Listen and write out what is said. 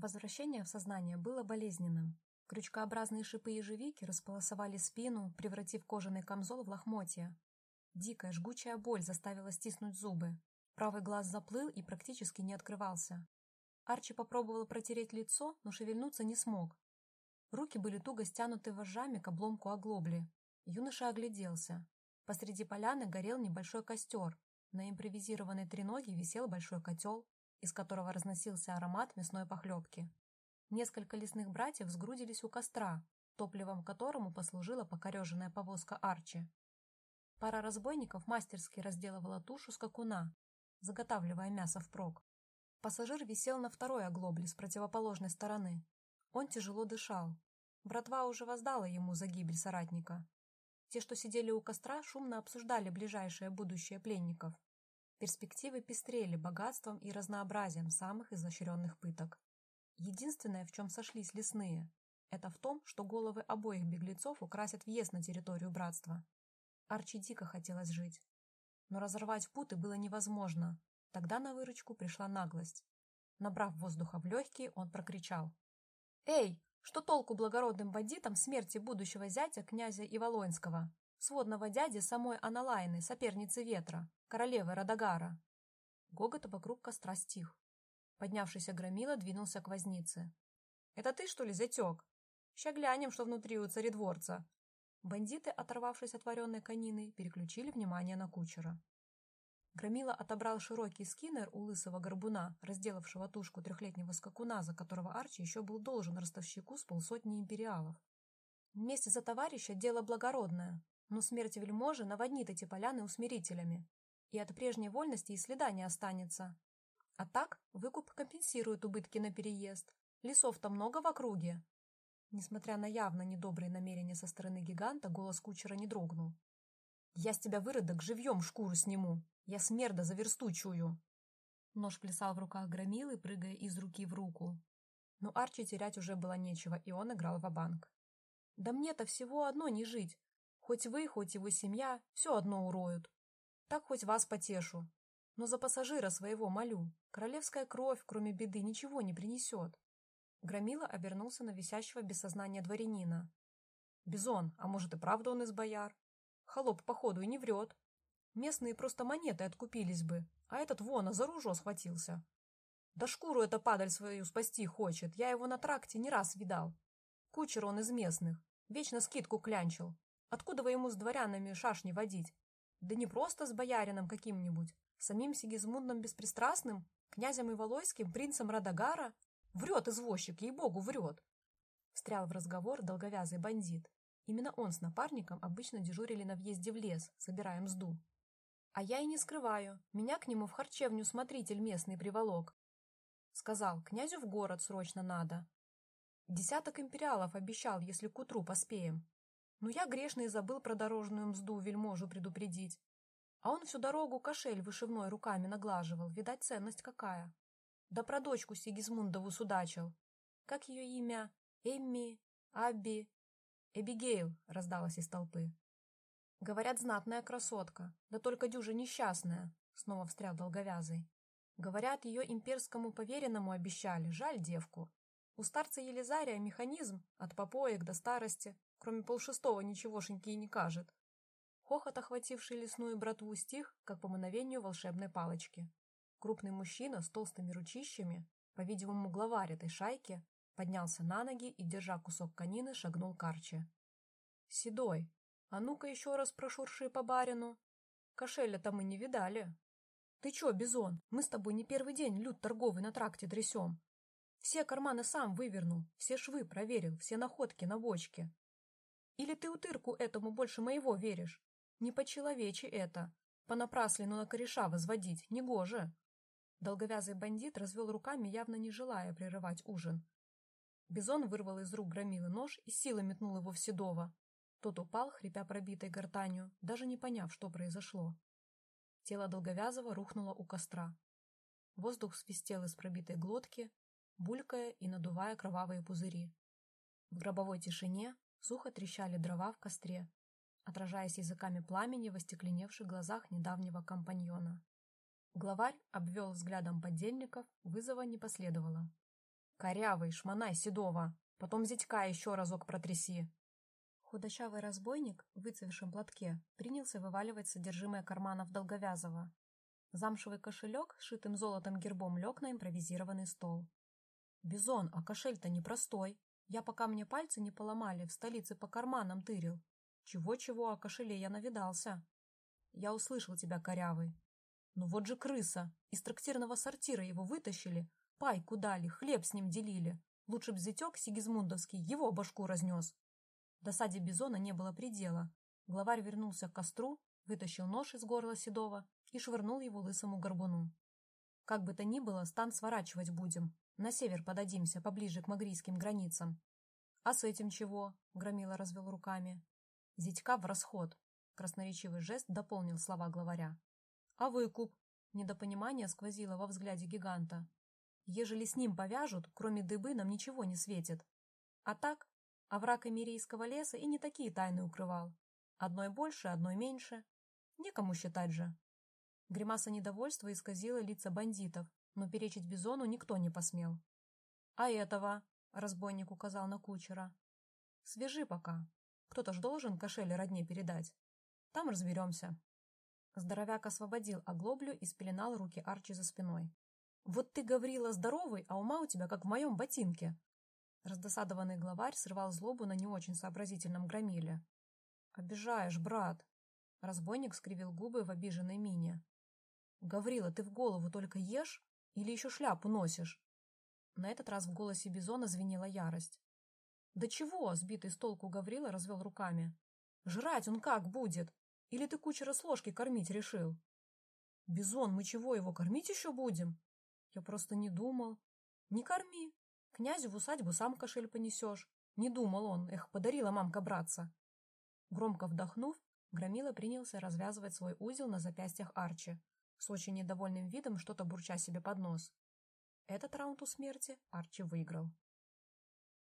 Возвращение в сознание было болезненным. Крючкообразные шипы ежевики располосовали спину, превратив кожаный камзол в лохмотья. Дикая жгучая боль заставила стиснуть зубы. Правый глаз заплыл и практически не открывался. Арчи попробовал протереть лицо, но шевельнуться не смог. Руки были туго стянуты вожжами к обломку оглобли. Юноша огляделся. Посреди поляны горел небольшой костер. На импровизированной треноге висел большой котел, из которого разносился аромат мясной похлебки. Несколько лесных братьев сгрудились у костра, топливом которому послужила покореженная повозка Арчи. Пара разбойников мастерски разделывала тушу скакуна, заготавливая мясо впрок. Пассажир висел на второй оглобле с противоположной стороны. Он тяжело дышал. Братва уже воздала ему за гибель соратника. Те, что сидели у костра, шумно обсуждали ближайшее будущее пленников. Перспективы пестрели богатством и разнообразием самых изощренных пыток. Единственное, в чем сошлись лесные, это в том, что головы обоих беглецов украсят въезд на территорию братства. Арчи дико хотелось жить. Но разорвать путы было невозможно. Тогда на выручку пришла наглость. Набрав воздуха в легкие, он прокричал. «Эй, что толку благородным бандитам смерти будущего зятя князя Иволоинского, сводного дяди самой Аналайны, соперницы ветра, королевы Радагара? Гогот вокруг костра стих. Поднявшийся громила двинулся к вознице. «Это ты, что ли, зятек? Ща глянем, что внутри у царедворца». Бандиты, оторвавшись от вареной конины, переключили внимание на кучера. Громила отобрал широкий скиннер у лысого горбуна, разделавшего тушку трехлетнего скакуна, за которого Арчи еще был должен ростовщику с полсотни империалов. Месть за товарища – дело благородное, но смерть вельможи наводнит эти поляны усмирителями, и от прежней вольности и следа не останется. А так выкуп компенсирует убытки на переезд. Лесов-то много в округе. Несмотря на явно недобрые намерения со стороны гиганта, голос кучера не дрогнул. «Я с тебя, выродок, живьем шкуру сниму!» Я смерда за. Нож плясал в руках громилы, прыгая из руки в руку. Но Арчи терять уже было нечего, и он играл в банк Да мне-то всего одно не жить. Хоть вы, хоть его семья, все одно уроют. Так хоть вас потешу. Но за пассажира своего молю. Королевская кровь, кроме беды, ничего не принесет. Громила обернулся на висящего без сознания дворянина. Бизон, а может и правда он из бояр? Холоп, походу, и не врет. Местные просто монеты откупились бы, а этот вон, за ружо схватился. Да шкуру эта падаль свою спасти хочет, я его на тракте не раз видал. Кучер он из местных, вечно скидку клянчил. Откуда вы ему с дворянами шашни водить? Да не просто с боярином каким-нибудь, самим Сигизмундом Беспристрастным, князем Иволойским, принцем Радагара. Врет извозчик, ей-богу, врет. Встрял в разговор долговязый бандит. Именно он с напарником обычно дежурили на въезде в лес, собирая мзду. А я и не скрываю, меня к нему в харчевню смотритель местный приволок. Сказал, князю в город срочно надо. Десяток империалов обещал, если к утру поспеем. Но я грешный забыл про дорожную мзду вельможу предупредить. А он всю дорогу кошель вышивной руками наглаживал, видать, ценность какая. Да про дочку Сигизмундову судачил. Как ее имя? Эмми? Абби? Эбигейл раздалась из толпы. Говорят, знатная красотка, да только дюжа несчастная, снова встрял долговязый. Говорят, ее имперскому поверенному обещали, жаль девку. У старца Елизария механизм от попоек до старости, кроме полшестого ничегошеньки и не кажет. Хохот, охвативший лесную братву, стих, как по мановению волшебной палочки. Крупный мужчина с толстыми ручищами, по-видимому, главарь этой шайки, поднялся на ноги и, держа кусок конины, шагнул к Арчи. «Седой, а ну-ка еще раз прошурши по барину. Кошеля-то мы не видали. Ты че, Бизон, мы с тобой не первый день люд торговый на тракте трясем. Все карманы сам вывернул, все швы проверил, все находки на бочке. Или ты утырку этому больше моего веришь? Не по-человечи это. Понапраслину на кореша возводить, негоже. Долговязый бандит развел руками, явно не желая прерывать ужин. Бизон вырвал из рук громилы нож и силой метнул его в Седова. Тот упал, хрипя пробитой гортанью, даже не поняв, что произошло. Тело Долговязого рухнуло у костра. Воздух свистел из пробитой глотки, булькая и надувая кровавые пузыри. В гробовой тишине сухо трещали дрова в костре, отражаясь языками пламени в остекленевших глазах недавнего компаньона. Главарь обвел взглядом подельников, вызова не последовало. Корявый, шмонай седова. Потом зятька еще разок протряси. Худощавый разбойник в выцвевшем платке принялся вываливать содержимое карманов Долговязова. Замшевый кошелек с шитым золотом гербом лег на импровизированный стол. «Бизон, а кошель-то непростой. Я, пока мне пальцы не поломали, в столице по карманам тырил. Чего-чего, а кошеле я навидался. Я услышал тебя, корявый. Ну вот же крыса. Из трактирного сортира его вытащили, пайку дали, хлеб с ним делили. Лучше б зятек Сигизмундовский его башку разнес. Досаде Бизона не было предела. Главарь вернулся к костру, вытащил нож из горла Седова и швырнул его лысому горбуну. Как бы то ни было, стан сворачивать будем. На север подадимся, поближе к магрийским границам. А с этим чего? Громила развел руками. Зятька в расход. Красноречивый жест дополнил слова главаря. А выкуп? Недопонимание сквозило во взгляде гиганта. Ежели с ним повяжут, кроме дыбы нам ничего не светит. А так, овраг Эмирийского леса и не такие тайны укрывал. Одной больше, одной меньше. Некому считать же. Гримаса недовольства исказила лица бандитов, но перечить Бизону никто не посмел. «А этого?» — разбойник указал на кучера. «Свежи пока. Кто-то ж должен кошель родне передать. Там разберемся». Здоровяк освободил оглоблю и спеленал руки Арчи за спиной. «Вот ты, Гаврила, здоровый, а ума у тебя, как в моем ботинке!» Раздосадованный главарь срывал злобу на не очень сообразительном громиле. «Обижаешь, брат!» Разбойник скривил губы в обиженной мине. «Гаврила, ты в голову только ешь или еще шляпу носишь?» На этот раз в голосе Бизона звенела ярость. «Да чего?» — сбитый с толку Гаврила развел руками. «Жрать он как будет? Или ты кучера с ложки кормить решил?» «Бизон, мы чего, его кормить еще будем?» «Я просто не думал». «Не корми. Князю в усадьбу сам кошель понесешь». Не думал он, эх, подарила мамка братца. Громко вдохнув, Громила принялся развязывать свой узел на запястьях Арчи, с очень недовольным видом что-то бурча себе под нос. Этот раунд у смерти Арчи выиграл.